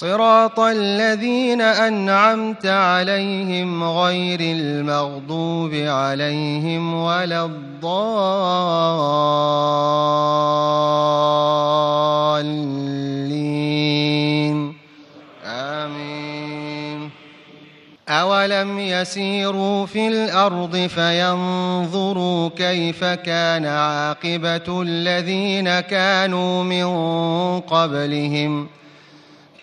صراط الذين أنعمت عليهم غير المغضوب عليهم ولا الضالين. آمين. أولم يسيروا في الأرض فينظروا كيف كان عاقبة الذين كانوا من قبلهم ۖ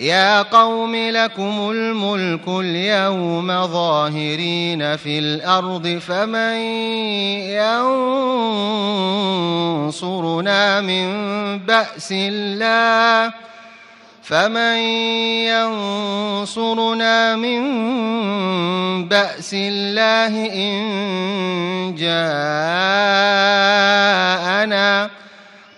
يا قوم لكم الملك اليوم ظاهرين في الأرض فمن ينصرنا من بأس الله فمن ينصرنا من بأس الله إن جاءنا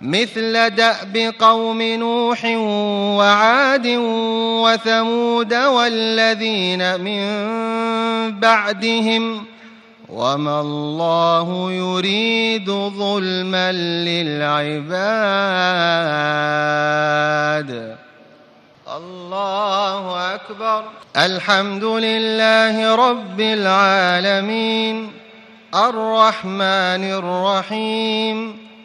مثل دأب قوم نوح وعاد وثمود والذين من بعدهم وما الله يريد ظلما للعباد. الله أكبر. الحمد لله رب العالمين. الرحمن الرحيم.